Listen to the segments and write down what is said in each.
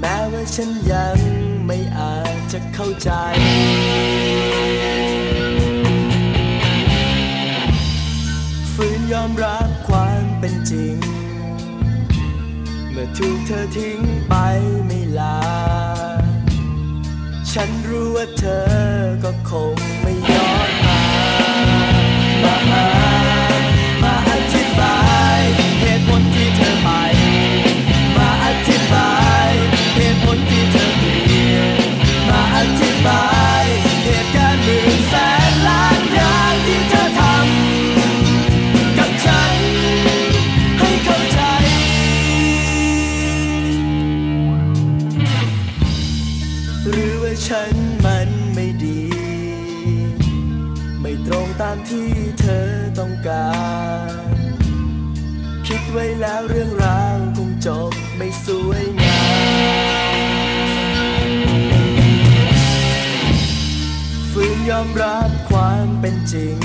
แม้ว่าฉันยังไม่อาจจะเข้าใจฝืนยอมรับความเป็นจริง เมื่อถูกเธอทิ้งไปไม่ลา ฉันรู้ว่าเธอก็คง ฉันมันไม่ดี ไม่ตรงตามที่เธอต้องการ คิดไว้แล้วเรื่องราวคงจบไม่สวยงามฝืนยอมรับความเป็นจริง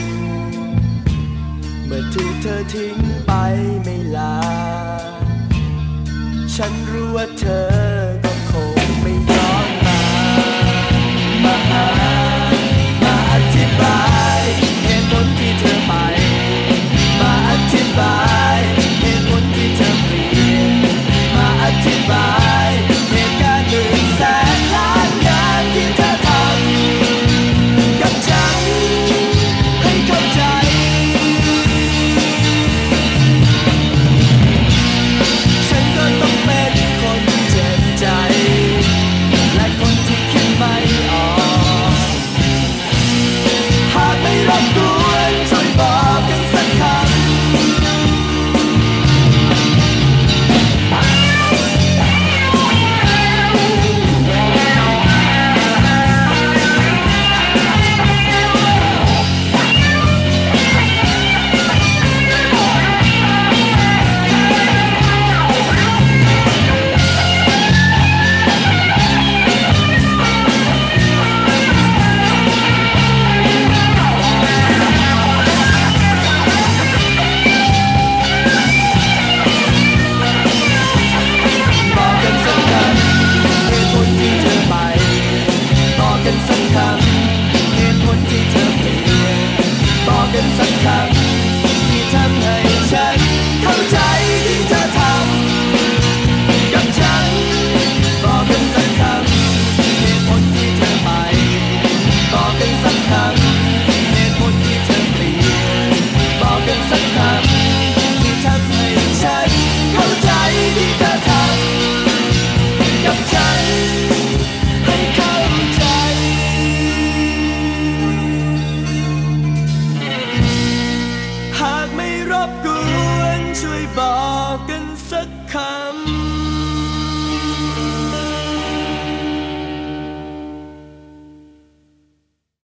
เมื่อถูกเธอทิ้งไปไม่ลา ฉันรู้ว่าเธอ night since I've come